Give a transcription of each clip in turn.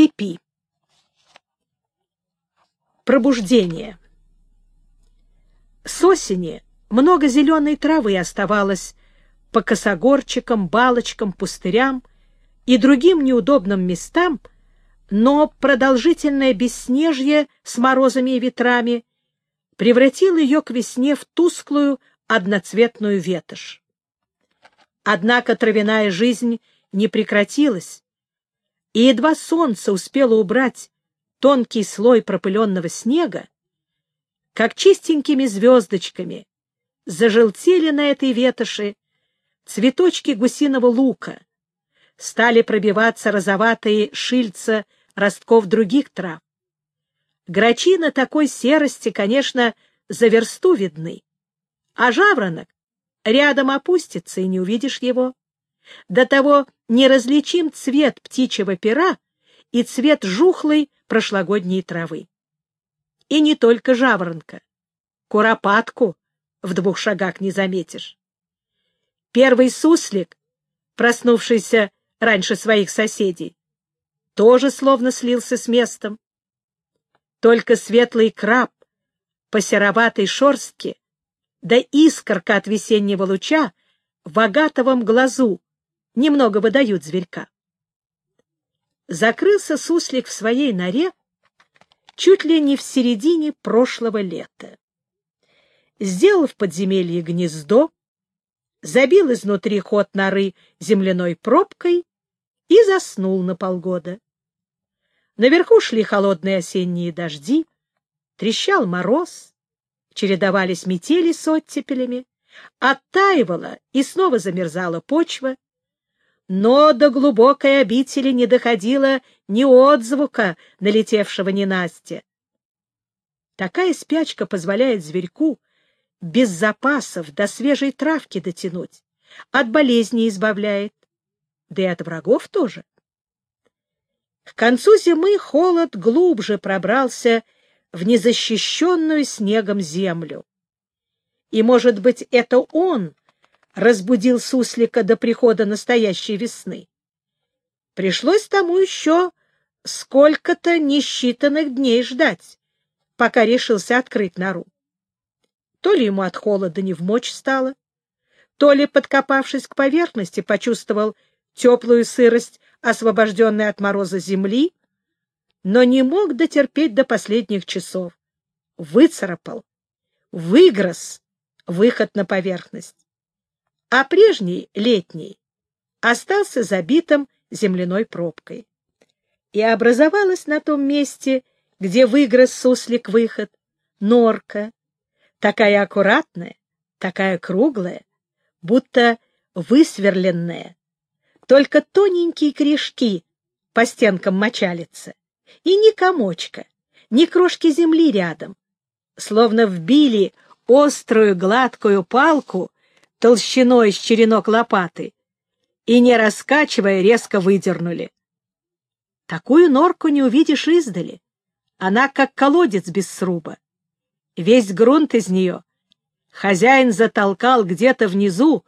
степи. Пробуждение. С осени много зеленой травы оставалось по косогорчикам, балочкам, пустырям и другим неудобным местам, но продолжительное бесснежье с морозами и ветрами превратило ее к весне в тусклую одноцветную ветошь. Однако травяная жизнь не прекратилась, и едва солнце успело убрать тонкий слой пропыленного снега, как чистенькими звездочками зажелтели на этой ветоши цветочки гусиного лука, стали пробиваться розоватые шильца ростков других трав. Грачи на такой серости, конечно, за версту видны, а жаворонок рядом опустится, и не увидишь его. До того неразличим цвет птичьего пера и цвет жухлой прошлогодней травы. И не только жаворонка. Куропатку в двух шагах не заметишь. Первый суслик, проснувшийся раньше своих соседей, тоже словно слился с местом. Только светлый краб по сероватой шорстке, да искорка от весеннего луча в агатовом глазу немного выдают зверька. Закрылся суслик в своей норе чуть ли не в середине прошлого лета. Сделал в подземелье гнездо, забил изнутри ход норы земляной пробкой и заснул на полгода. Наверху шли холодные осенние дожди, трещал мороз, чередовались метели с оттепелями, оттаивала и снова замерзала почва, но до глубокой обители не доходило ни отзвука налетевшего ненастья. Такая спячка позволяет зверьку без запасов до свежей травки дотянуть, от болезни избавляет, да и от врагов тоже. К концу зимы холод глубже пробрался в незащищенную снегом землю. И, может быть, это он разбудил суслика до прихода настоящей весны. Пришлось тому еще сколько-то несчитанных дней ждать, пока решился открыть нору. То ли ему от холода не вмочь стало, то ли, подкопавшись к поверхности, почувствовал теплую сырость, освобожденной от мороза земли, но не мог дотерпеть до последних часов. Выцарапал, выгрыз выход на поверхность а прежний, летний, остался забитым земляной пробкой. И образовалась на том месте, где выгрыз суслик выход, норка, такая аккуратная, такая круглая, будто высверленная, только тоненькие корешки по стенкам мочалица, и ни комочка, ни крошки земли рядом, словно вбили острую гладкую палку толщиной с черенок лопаты и, не раскачивая, резко выдернули. Такую норку не увидишь издали. Она как колодец без сруба. Весь грунт из нее хозяин затолкал где-то внизу,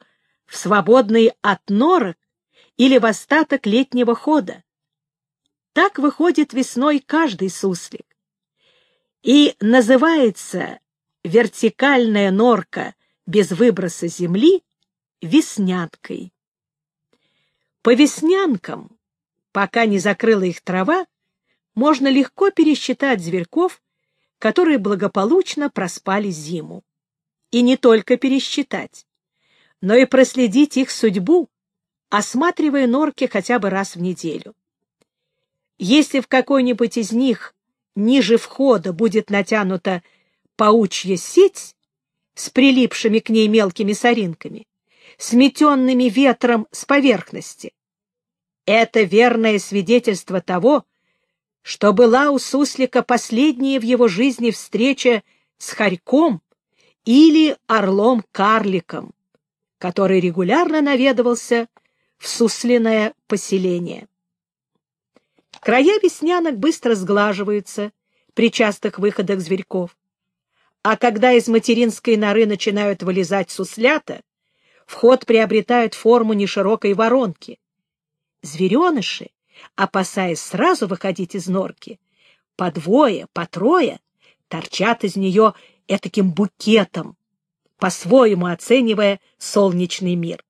в свободный от норок или в остаток летнего хода. Так выходит весной каждый суслик. И называется вертикальная норка без выброса земли веснянкой. По веснянкам, пока не закрыла их трава, можно легко пересчитать зверьков, которые благополучно проспали зиму. И не только пересчитать, но и проследить их судьбу, осматривая норки хотя бы раз в неделю. Если в какой-нибудь из них ниже входа будет натянута паучья сеть, с прилипшими к ней мелкими соринками, сметенными ветром с поверхности. Это верное свидетельство того, что была у суслика последняя в его жизни встреча с хорьком или орлом-карликом, который регулярно наведывался в суслиное поселение. Края веснянок быстро сглаживаются при частых выходах зверьков. А когда из материнской норы начинают вылезать суслята, вход приобретает форму неширокой воронки. Звереныши опасаясь сразу выходить из норки, по двое, по трое торчат из нее этаким букетом, по-своему оценивая солнечный мир.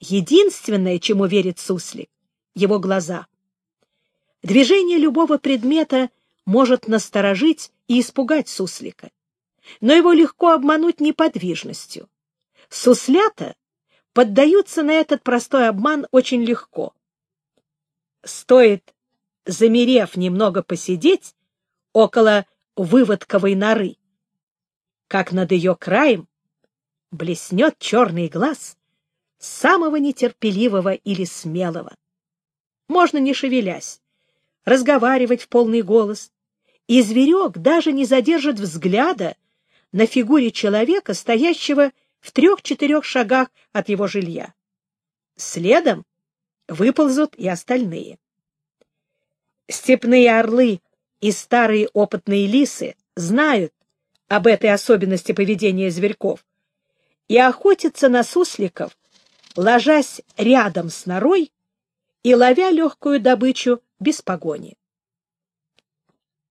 Единственное, чему верит суслик, — его глаза. Движение любого предмета может насторожить и испугать суслика, но его легко обмануть неподвижностью. Суслята поддаются на этот простой обман очень легко. Стоит, замерев немного посидеть, около выводковой норы, как над ее краем блеснет черный глаз самого нетерпеливого или смелого. Можно, не шевелясь, разговаривать в полный голос, и зверек даже не задержит взгляда на фигуре человека, стоящего в трех-четырех шагах от его жилья. Следом выползут и остальные. Степные орлы и старые опытные лисы знают об этой особенности поведения зверьков и охотятся на сусликов, ложась рядом с норой и ловя легкую добычу без погони.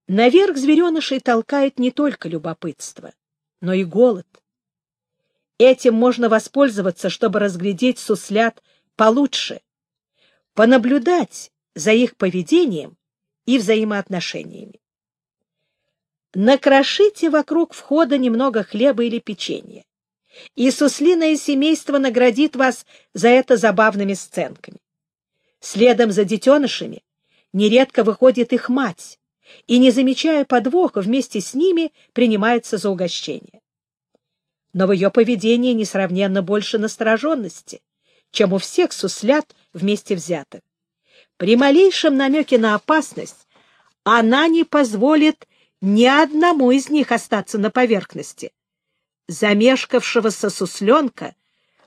Наверх зверенышей толкает не только любопытство, но и голод. Этим можно воспользоваться, чтобы разглядеть суслят получше, понаблюдать за их поведением и взаимоотношениями. Накрошите вокруг входа немного хлеба или печенья, и суслиное семейство наградит вас за это забавными сценками. Следом за детенышами нередко выходит их мать, и, не замечая подвоха, вместе с ними принимается за угощение. Но в ее поведении несравненно больше настороженности, чем у всех суслят вместе взятых. При малейшем намеке на опасность она не позволит ни одному из них остаться на поверхности. Замешкавшегося сусленка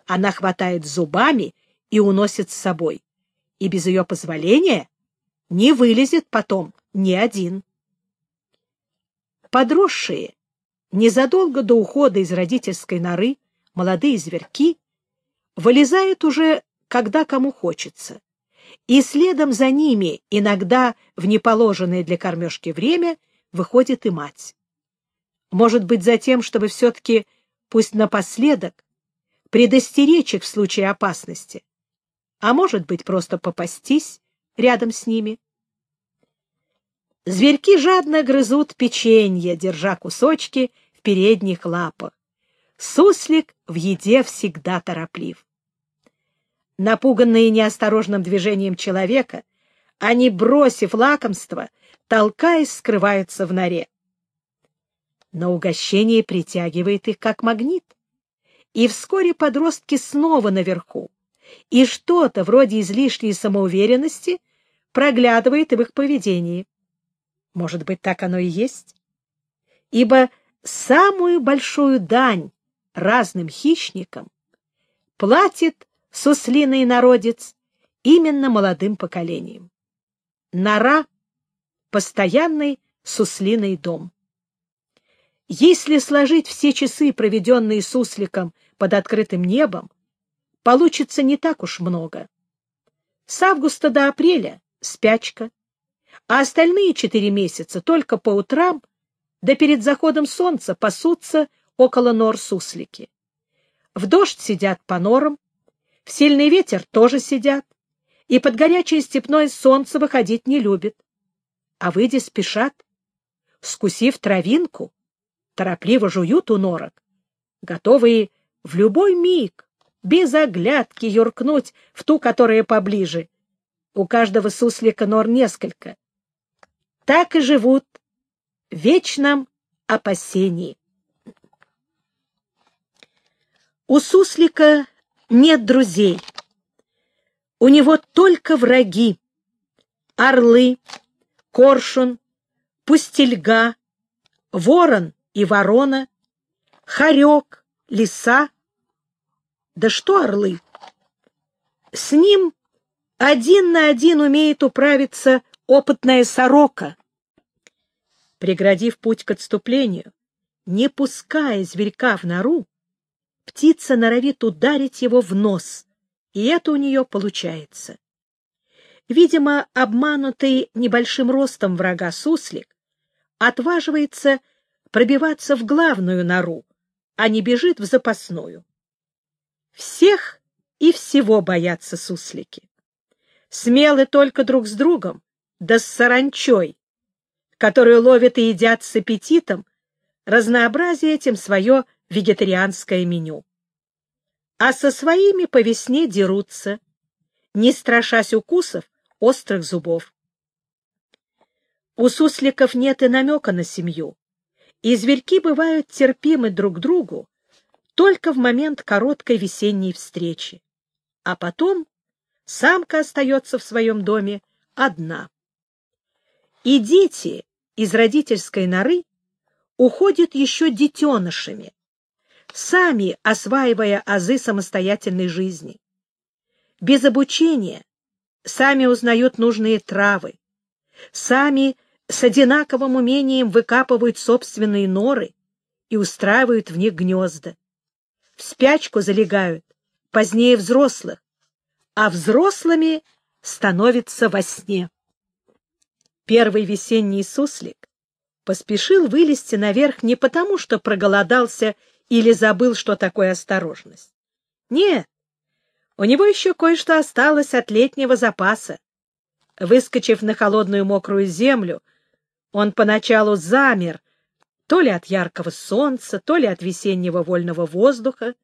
она хватает зубами и уносит с собой, и без ее позволения не вылезет потом ни один. Подросшие, незадолго до ухода из родительской норы, молодые зверьки вылезают уже, когда кому хочется, и следом за ними, иногда в неположенное для кормежки время, выходит и мать. Может быть, за тем, чтобы все-таки, пусть напоследок, предостеречь их в случае опасности, а может быть, просто попастись рядом с ними. Зверьки жадно грызут печенье, держа кусочки в передних лапах. Суслик в еде всегда тороплив. Напуганные неосторожным движением человека, они, бросив лакомство, толкаясь, скрываются в норе. Но угощение притягивает их как магнит, и вскоре подростки снова наверху, и что-то вроде излишней самоуверенности проглядывает в их поведении. Может быть, так оно и есть? Ибо самую большую дань разным хищникам платит суслиный народец именно молодым поколением. Нора — постоянный суслиный дом. Если сложить все часы, проведенные сусликом под открытым небом, получится не так уж много. С августа до апреля — спячка, а остальные четыре месяца только по утрам, да перед заходом солнца пасутся около нор суслики. В дождь сидят по норам, в сильный ветер тоже сидят, и под горячее степное солнце выходить не любят. А выйдя спешат, скусив травинку, торопливо жуют у норок, готовые в любой миг, без оглядки, юркнуть в ту, которая поближе. У каждого суслика нор несколько. Так и живут в вечном опасении. У суслика нет друзей. У него только враги. Орлы, коршун, пустельга, ворон и ворона, хорек, лиса. Да что орлы? С ним один на один умеет управиться опытная сорока. Преградив путь к отступлению, не пуская зверька в нору, птица норовит ударить его в нос, и это у нее получается. Видимо, обманутый небольшим ростом врага суслик отваживается пробиваться в главную нору, а не бежит в запасную. Всех и всего боятся суслики. Смелы только друг с другом, да с саранчой, которую ловят и едят с аппетитом, разнообразие этим свое вегетарианское меню. А со своими по весне дерутся, не страшась укусов острых зубов. У сусликов нет и намека на семью, и зверьки бывают терпимы друг другу только в момент короткой весенней встречи, а потом самка остается в своем доме одна. И дети из родительской норы уходят еще детенышами, сами осваивая азы самостоятельной жизни. Без обучения сами узнают нужные травы, сами с одинаковым умением выкапывают собственные норы и устраивают в них гнезда. В спячку залегают позднее взрослых, а взрослыми становятся во сне. Первый весенний суслик поспешил вылезти наверх не потому, что проголодался или забыл, что такое осторожность. Нет, у него еще кое-что осталось от летнего запаса. Выскочив на холодную мокрую землю, он поначалу замер, то ли от яркого солнца, то ли от весеннего вольного воздуха,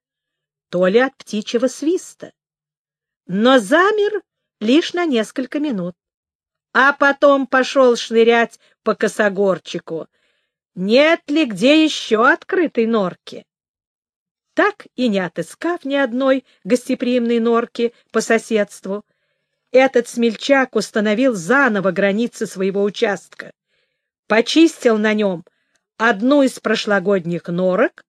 то ли от птичьего свиста. Но замер лишь на несколько минут, а потом пошел шнырять по косогорчику. Нет ли где еще открытой норки? Так и не отыскав ни одной гостеприимной норки по соседству, этот смельчак установил заново границы своего участка, почистил на нем одну из прошлогодних норок,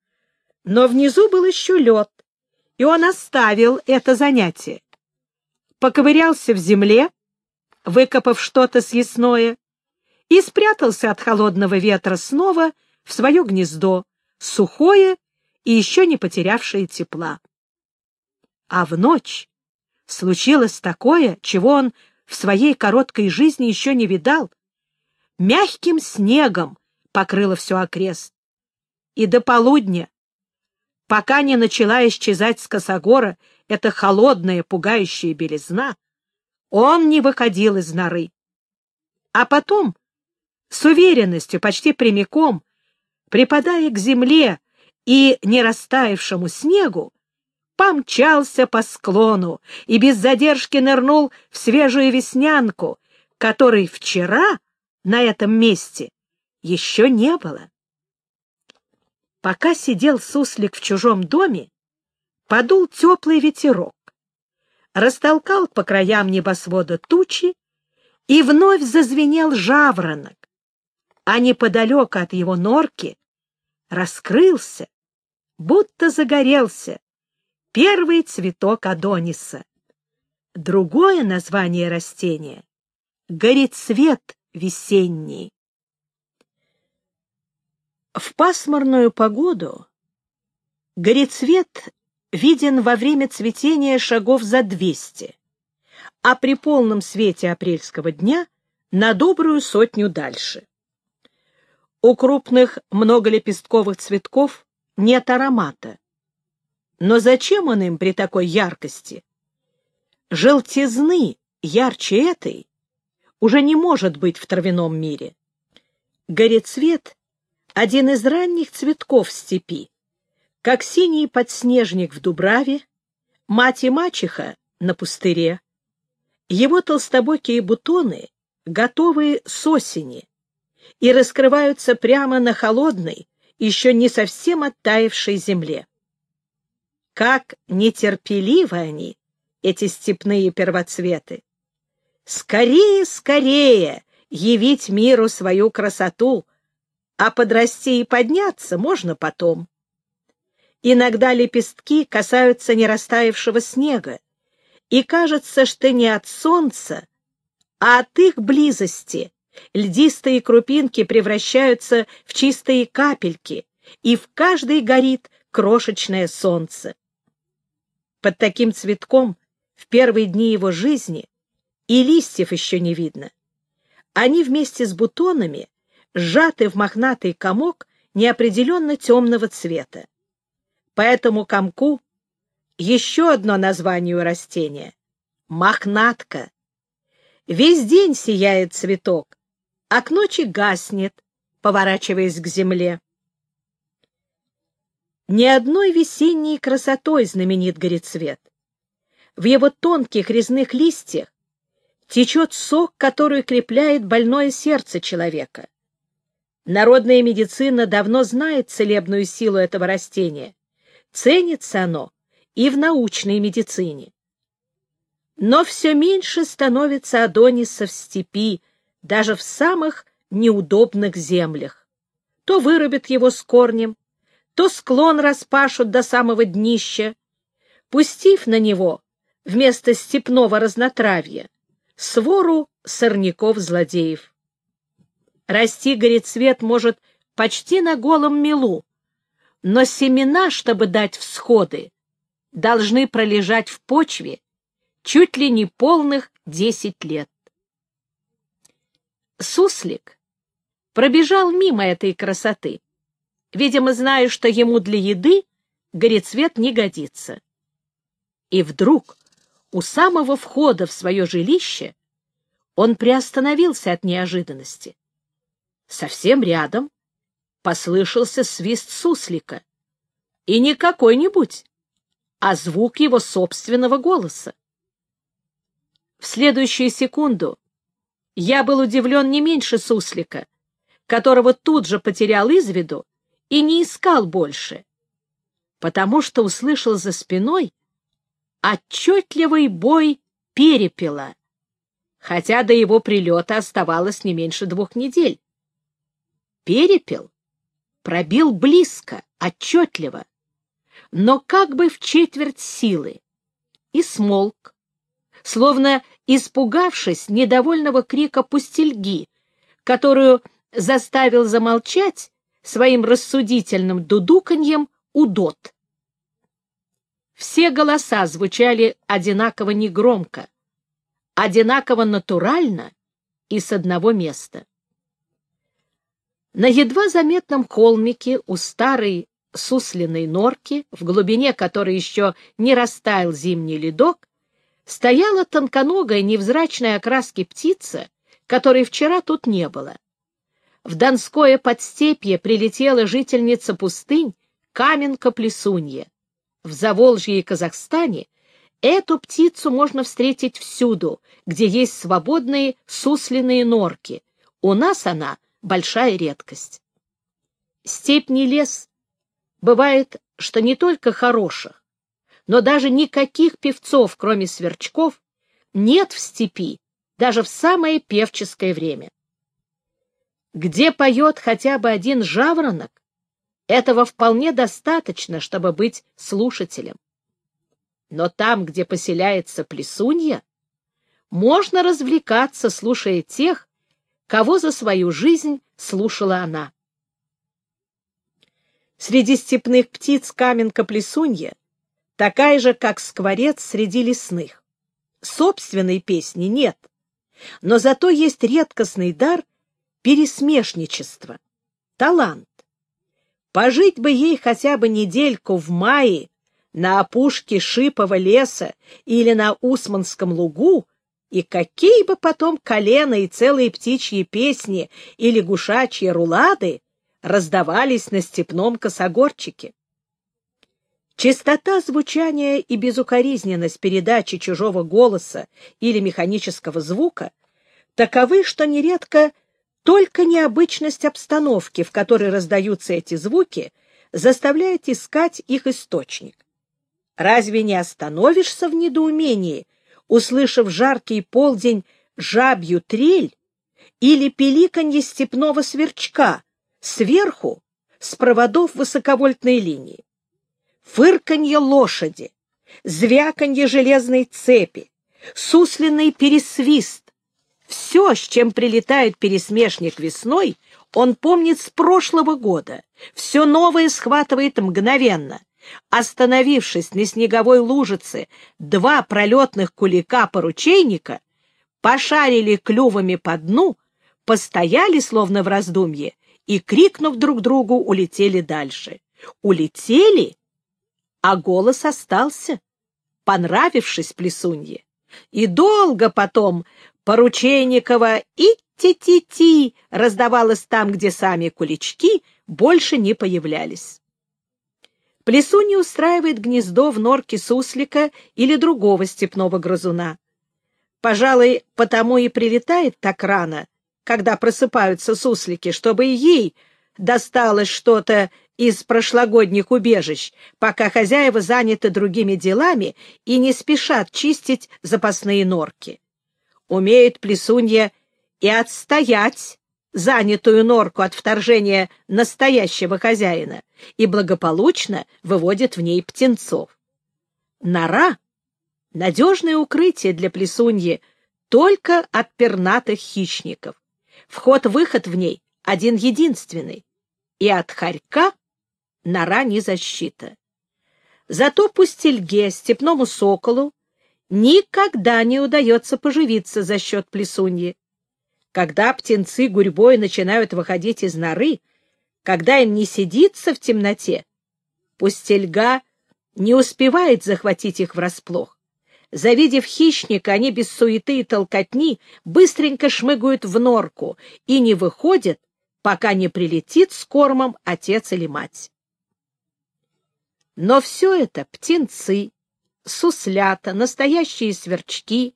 но внизу был еще лед, и он оставил это занятие. Поковырялся в земле, выкопав что-то съестное, и спрятался от холодного ветра снова в свое гнездо, сухое и еще не потерявшее тепла. А в ночь случилось такое, чего он в своей короткой жизни еще не видал. Мягким снегом покрыло все окрест. И до полудня, пока не начала исчезать с косогора эта холодная, пугающая белизна, он не выходил из норы. А потом, с уверенностью, почти прямиком, припадая к земле и не растаявшему снегу, помчался по склону и без задержки нырнул в свежую веснянку, которой вчера на этом месте еще не было. Пока сидел суслик в чужом доме, подул теплый ветерок, растолкал по краям небосвода тучи, и вновь зазвенел жаворонок, а неподалеку от его норки раскрылся, будто загорелся, первый цветок Адониса. Другое название растения — горецвет весенний. В пасмурную погоду горецвет виден во время цветения шагов за двести, а при полном свете апрельского дня на добрую сотню дальше. У крупных многолепестковых цветков нет аромата. Но зачем он им при такой яркости? Желтизны ярче этой уже не может быть в травяном мире. Горецвет — один из ранних цветков степи, как синий подснежник в Дубраве, мать и мачеха на пустыре. Его толстобокие бутоны готовы с осени, и раскрываются прямо на холодной, еще не совсем оттаившей земле. Как нетерпеливы они, эти степные первоцветы! Скорее, скорее явить миру свою красоту, а подрасти и подняться можно потом. Иногда лепестки касаются нерастаявшего снега, и кажется, что не от солнца, а от их близости Льдистые крупинки превращаются в чистые капельки, и в каждой горит крошечное солнце. Под таким цветком в первые дни его жизни и листьев еще не видно. Они вместе с бутонами сжаты в мохнатый комок неопределенно темного цвета. По этому комку еще одно название у растения — мохнатка. Весь день сияет цветок, а к ночи гаснет, поворачиваясь к земле. Ни одной весенней красотой знаменит горецвет. В его тонких резных листьях течет сок, который крепляет больное сердце человека. Народная медицина давно знает целебную силу этого растения. Ценится оно и в научной медицине. Но все меньше становится адонисов степи, даже в самых неудобных землях. То вырубят его с корнем, то склон распашут до самого днища, пустив на него вместо степного разнотравья свору сорняков-злодеев. Расти горецвет может почти на голом мелу, но семена, чтобы дать всходы, должны пролежать в почве чуть ли не полных десять лет. Суслик пробежал мимо этой красоты, видимо, зная, что ему для еды горецвет не годится. И вдруг у самого входа в свое жилище он приостановился от неожиданности. Совсем рядом послышался свист суслика. И не какой-нибудь, а звук его собственного голоса. В следующую секунду я был удивлен не меньше суслика, которого тут же потерял из виду и не искал больше, потому что услышал за спиной отчетливый бой перепела, хотя до его прилета оставалось не меньше двух недель. Перепел пробил близко, отчетливо, но как бы в четверть силы, и смолк, словно испугавшись недовольного крика пустельги, которую заставил замолчать своим рассудительным дудуканьем удот. Все голоса звучали одинаково негромко, одинаково натурально и с одного места. На едва заметном холмике у старой суслиной норки, в глубине которой еще не растаял зимний ледок, стояла тонконогая невзрачной окраски птица, которой вчера тут не было. В Донское подстепье прилетела жительница пустынь Каменка-Плесунья. В Заволжье и Казахстане эту птицу можно встретить всюду, где есть свободные суслиные норки. У нас она большая редкость. Степь не лес. Бывает, что не только хороших, но даже никаких певцов, кроме сверчков, нет в степи, даже в самое певческое время. Где поет хотя бы один жаворонок, этого вполне достаточно, чтобы быть слушателем. Но там, где поселяется плесунья, можно развлекаться, слушая тех, кого за свою жизнь слушала она. Среди степных птиц каменка-плесунья такая же, как скворец среди лесных. Собственной песни нет, но зато есть редкостный дар пересмешничества, талант. Пожить бы ей хотя бы недельку в мае на опушке шипового леса или на Усманском лугу, и какие бы потом колено и целые птичьи песни или гушачьи рулады раздавались на степном косогорчике. Чистота звучания и безукоризненность передачи чужого голоса или механического звука таковы, что нередко только необычность обстановки, в которой раздаются эти звуки, заставляет искать их источник. Разве не остановишься в недоумении, услышав жаркий полдень жабью трель или пеликанье степного сверчка сверху с проводов высоковольтной линии? Фырканье лошади, звяканье железной цепи, суслиный пересвист, все, с чем прилетает пересмешник весной, он помнит с прошлого года. Все новое схватывает мгновенно. Остановившись на снеговой лужице два пролетных кулика-поручейника, пошарили клювами по дну, постояли, словно в раздумье, и, крикнув друг другу, улетели дальше. Улетели, а голос остался, понравившись плесунье. И долго потом Поручейникова «Ити-ти-ти» раздавалось там, где сами кулички больше не появлялись. Плесунья устраивает гнездо в норке суслика или другого степного грызуна. Пожалуй, потому и прилетает так рано, когда просыпаются суслики, чтобы ей досталось что-то из прошлогодних убежищ, пока хозяева заняты другими делами и не спешат чистить запасные норки. Умеет плесунья и отстоять занятую норку от вторжения настоящего хозяина и благополучно выводит в ней птенцов. Нора — надежное укрытие для плесуньи только от пернатых хищников. Вход-выход в ней один-единственный, и от хорька нора не защита. Зато пустельге, степному соколу, никогда не удается поживиться за счет плесуньи. Когда птенцы гурьбой начинают выходить из норы, когда им не сидится в темноте, пустельга не успевает захватить их врасплох. Завидев хищника, они без суеты и толкотни быстренько шмыгают в норку и не выходят, пока не прилетит с кормом отец или мать. Но все это птенцы, суслята, настоящие сверчки,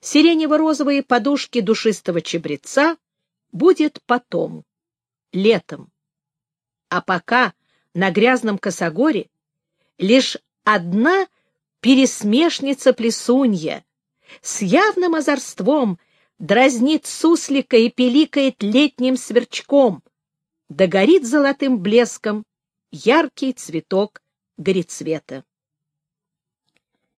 сиренево-розовые подушки душистого чебреца будет потом, летом. А пока на грязном косогоре лишь одна пересмешница-плесунья с явным озорством дразнит суслика и пиликает летним сверчком, да горит золотым блеском яркий цветок горецвета.